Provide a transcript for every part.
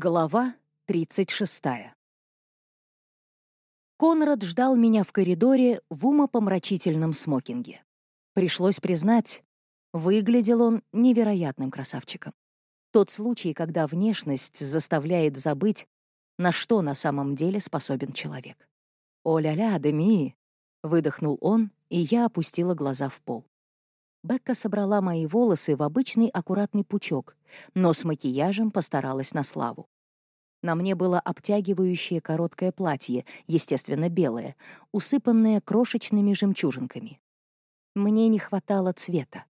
Глава 36. Конрад ждал меня в коридоре в умопомрачительном смокинге. Пришлось признать, выглядел он невероятным красавчиком. Тот случай, когда внешность заставляет забыть, на что на самом деле способен человек. «О-ля-ля, Деми!» — выдохнул он, и я опустила глаза в пол. Бекка собрала мои волосы в обычный аккуратный пучок, но с макияжем постаралась на славу. На мне было обтягивающее короткое платье, естественно, белое, усыпанное крошечными жемчужинками. Мне не хватало цвета.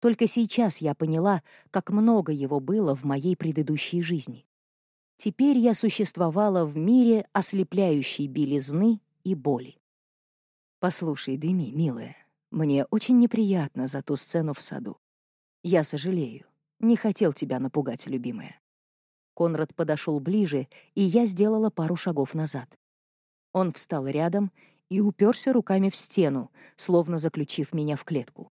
Только сейчас я поняла, как много его было в моей предыдущей жизни. Теперь я существовала в мире ослепляющей белизны и боли. «Послушай, Деми, милая, мне очень неприятно за ту сцену в саду. Я сожалею. Не хотел тебя напугать, любимая. Конрад подошел ближе, и я сделала пару шагов назад. Он встал рядом и уперся руками в стену, словно заключив меня в клетку.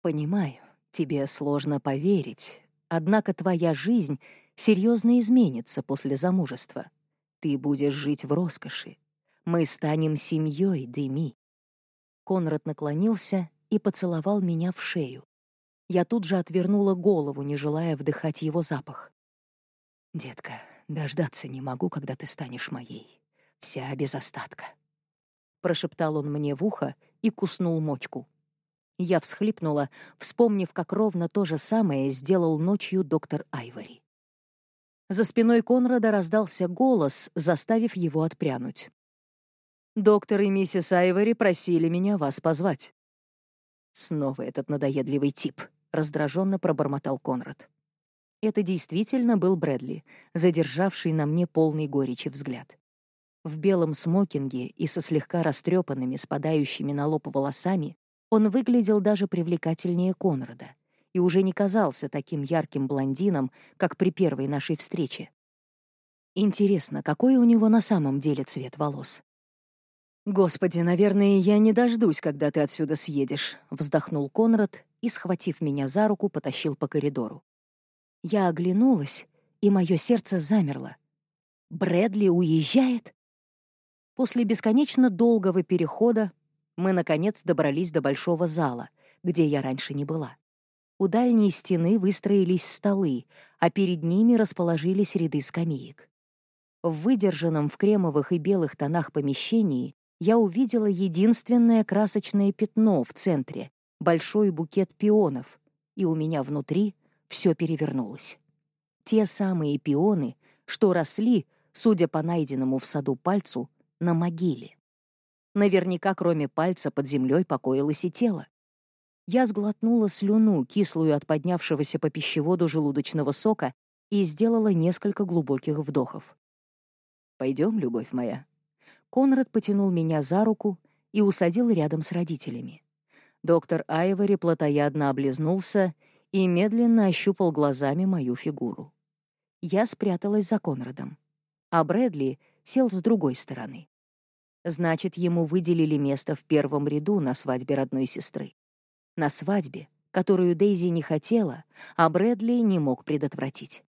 «Понимаю, тебе сложно поверить, однако твоя жизнь серьезно изменится после замужества. Ты будешь жить в роскоши. Мы станем семьей, Деми. Конрад наклонился и поцеловал меня в шею. Я тут же отвернула голову, не желая вдыхать его запах. «Детка, дождаться не могу, когда ты станешь моей. Вся без остатка». Прошептал он мне в ухо и куснул мочку. Я всхлипнула, вспомнив, как ровно то же самое сделал ночью доктор Айвори. За спиной Конрада раздался голос, заставив его отпрянуть. Доктор и миссис Айвори просили меня вас позвать». «Снова этот надоедливый тип», — раздраженно пробормотал Конрад. Это действительно был Брэдли, задержавший на мне полный горечи взгляд. В белом смокинге и со слегка растрепанными, спадающими на лоб волосами он выглядел даже привлекательнее Конрада и уже не казался таким ярким блондином, как при первой нашей встрече. Интересно, какой у него на самом деле цвет волос? «Господи, наверное, я не дождусь, когда ты отсюда съедешь», — вздохнул Конрад и, схватив меня за руку, потащил по коридору. Я оглянулась, и мое сердце замерло. «Брэдли уезжает?» После бесконечно долгого перехода мы, наконец, добрались до большого зала, где я раньше не была. У дальней стены выстроились столы, а перед ними расположились ряды скамеек. В выдержанном в кремовых и белых тонах помещении я увидела единственное красочное пятно в центре — большой букет пионов, и у меня внутри все перевернулось. Те самые пионы, что росли, судя по найденному в саду пальцу, на могиле. Наверняка, кроме пальца, под землей покоилось и тело. Я сглотнула слюну, кислую от поднявшегося по пищеводу желудочного сока, и сделала несколько глубоких вдохов. «Пойдем, любовь моя», Конрад потянул меня за руку и усадил рядом с родителями. Доктор Айвори плотоядно облизнулся и медленно ощупал глазами мою фигуру. Я спряталась за Конрадом, а Брэдли сел с другой стороны. Значит, ему выделили место в первом ряду на свадьбе родной сестры. На свадьбе, которую Дейзи не хотела, а Брэдли не мог предотвратить.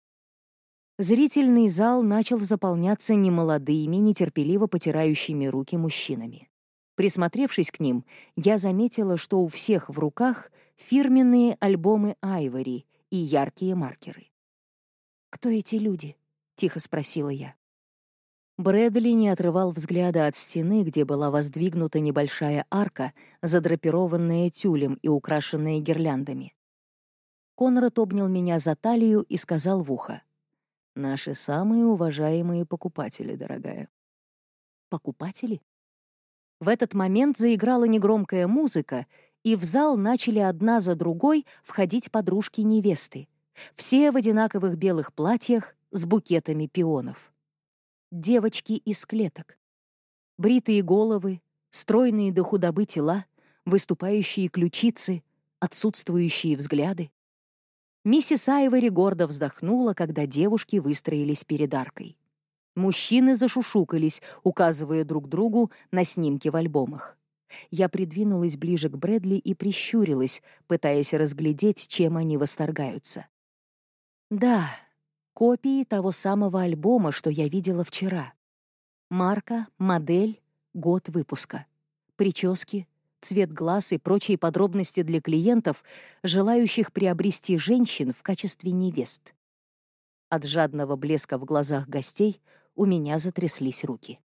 Зрительный зал начал заполняться немолодыми, нетерпеливо потирающими руки мужчинами. Присмотревшись к ним, я заметила, что у всех в руках фирменные альбомы Айвори и яркие маркеры. «Кто эти люди?» — тихо спросила я. Брэдли не отрывал взгляда от стены, где была воздвигнута небольшая арка, задрапированная тюлем и украшенная гирляндами. Конрад обнял меня за талию и сказал в ухо. Наши самые уважаемые покупатели, дорогая. Покупатели? В этот момент заиграла негромкая музыка, и в зал начали одна за другой входить подружки невесты. Все в одинаковых белых платьях с букетами пионов. Девочки из клеток. Бритые головы, стройные до худобы тела, выступающие ключицы, отсутствующие взгляды. Миссис Айвори гордо вздохнула, когда девушки выстроились перед аркой. Мужчины зашушукались, указывая друг другу на снимки в альбомах. Я придвинулась ближе к Брэдли и прищурилась, пытаясь разглядеть, чем они восторгаются. Да, Копии того самого альбома, что я видела вчера. Марка, модель, год выпуска. Прически, цвет глаз и прочие подробности для клиентов, желающих приобрести женщин в качестве невест. От жадного блеска в глазах гостей у меня затряслись руки.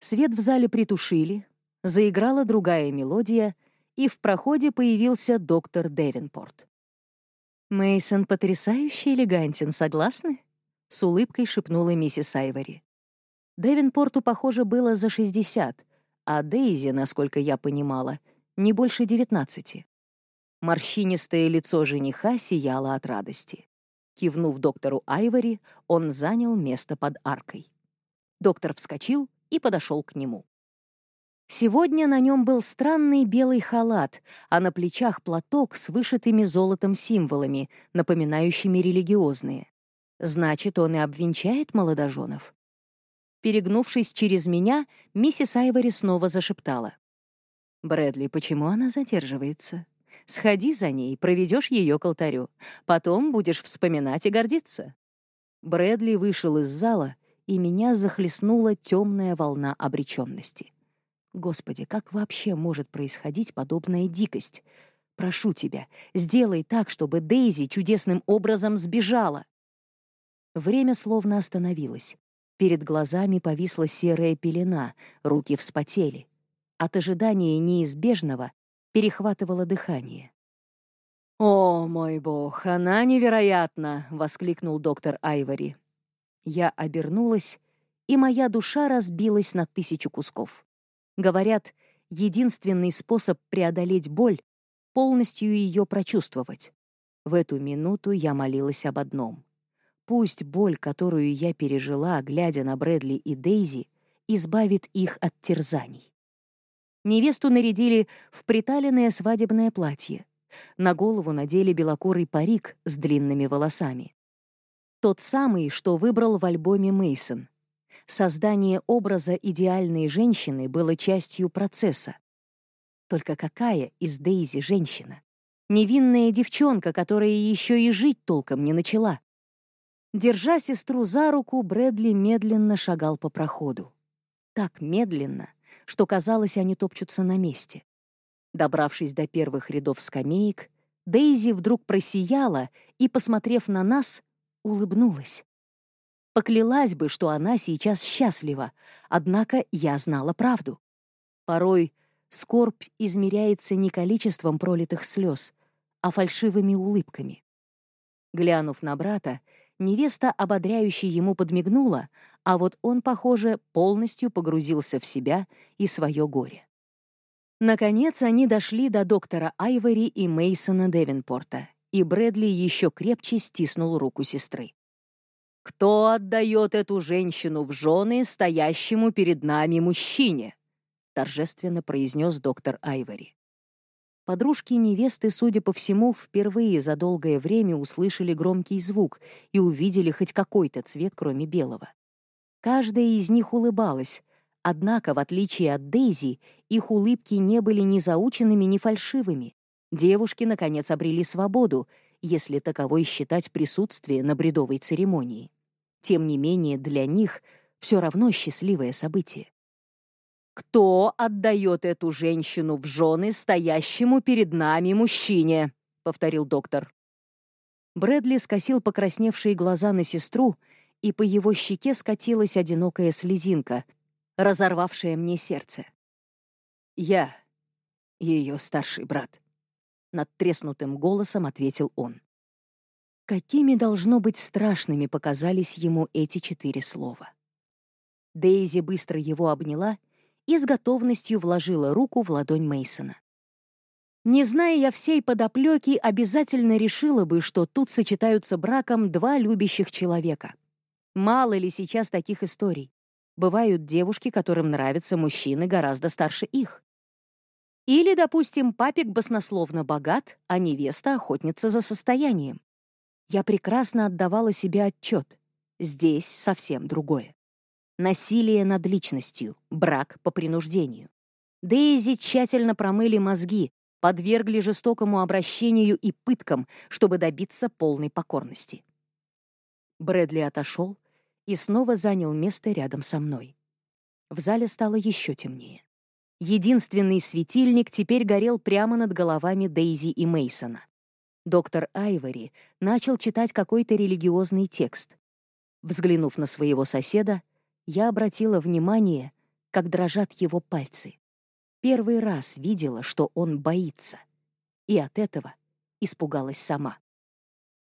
Свет в зале притушили, заиграла другая мелодия, и в проходе появился доктор Девинпорт. Мейсон потрясающе элегантен, согласны? С улыбкой шепнула миссис Айвори. Девинпорту, похоже, было за 60, а Дейзи, насколько я понимала, не больше 19. Морщинистое лицо жениха сияло от радости. Кивнув доктору Айвори, он занял место под аркой. Доктор вскочил и подошел к нему. Сегодня на нем был странный белый халат, а на плечах платок с вышитыми золотом символами, напоминающими религиозные. Значит, он и обвенчает молодоженов. Перегнувшись через меня, миссис Айвори снова зашептала. «Брэдли, почему она задерживается? Сходи за ней, проведешь ее к алтарю. Потом будешь вспоминать и гордиться». Брэдли вышел из зала, и меня захлестнула темная волна обреченности. Господи, как вообще может происходить подобная дикость? Прошу тебя, сделай так, чтобы Дейзи чудесным образом сбежала. Время словно остановилось. Перед глазами повисла серая пелена, руки вспотели. От ожидания неизбежного перехватывало дыхание. «О, мой бог, она невероятна!» — воскликнул доктор Айвори. Я обернулась, и моя душа разбилась на тысячу кусков. Говорят, единственный способ преодолеть боль — полностью ее прочувствовать. В эту минуту я молилась об одном. Пусть боль, которую я пережила, глядя на Брэдли и Дейзи, избавит их от терзаний. Невесту нарядили в приталенное свадебное платье. На голову надели белокурый парик с длинными волосами. Тот самый, что выбрал в альбоме Мейсон. Создание образа идеальной женщины было частью процесса. Только какая из Дейзи женщина? Невинная девчонка, которая еще и жить толком не начала. Держа сестру за руку, Брэдли медленно шагал по проходу. Так медленно, что казалось, они топчутся на месте. Добравшись до первых рядов скамеек, Дейзи вдруг просияла и, посмотрев на нас, улыбнулась. Поклялась бы, что она сейчас счастлива, однако я знала правду. Порой скорбь измеряется не количеством пролитых слез, а фальшивыми улыбками. Глянув на брата, невеста ободряюще ему подмигнула, а вот он, похоже, полностью погрузился в себя и свое горе. Наконец они дошли до доктора Айвори и Мейсона Девинпорта, и Брэдли еще крепче стиснул руку сестры. «Кто отдает эту женщину в жены стоящему перед нами мужчине?» торжественно произнес доктор Айвори. Подружки невесты, судя по всему, впервые за долгое время услышали громкий звук и увидели хоть какой-то цвет, кроме белого. Каждая из них улыбалась, однако, в отличие от Дейзи, их улыбки не были ни заученными, ни фальшивыми. Девушки, наконец, обрели свободу, если таковой считать присутствие на бредовой церемонии. Тем не менее, для них все равно счастливое событие. «Кто отдает эту женщину в жены стоящему перед нами мужчине?» — повторил доктор. Брэдли скосил покрасневшие глаза на сестру, и по его щеке скатилась одинокая слезинка, разорвавшая мне сердце. «Я ее старший брат», — над треснутым голосом ответил он. Какими, должно быть, страшными показались ему эти четыре слова. Дейзи быстро его обняла — и с готовностью вложила руку в ладонь Мейсона. Не зная я всей подоплеки, обязательно решила бы, что тут сочетаются браком два любящих человека. Мало ли сейчас таких историй. Бывают девушки, которым нравятся мужчины гораздо старше их. Или, допустим, папик баснословно богат, а невеста охотница за состоянием. Я прекрасно отдавала себе отчет. Здесь совсем другое. Насилие над личностью, брак по принуждению. Дейзи тщательно промыли мозги, подвергли жестокому обращению и пыткам, чтобы добиться полной покорности. Брэдли отошел и снова занял место рядом со мной. В зале стало еще темнее. Единственный светильник теперь горел прямо над головами Дейзи и Мейсона. Доктор Айвори начал читать какой-то религиозный текст. Взглянув на своего соседа, я обратила внимание, как дрожат его пальцы. Первый раз видела, что он боится. И от этого испугалась сама.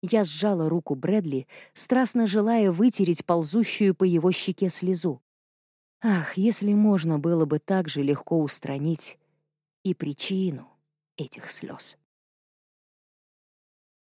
Я сжала руку Брэдли, страстно желая вытереть ползущую по его щеке слезу. Ах, если можно было бы так же легко устранить и причину этих слез.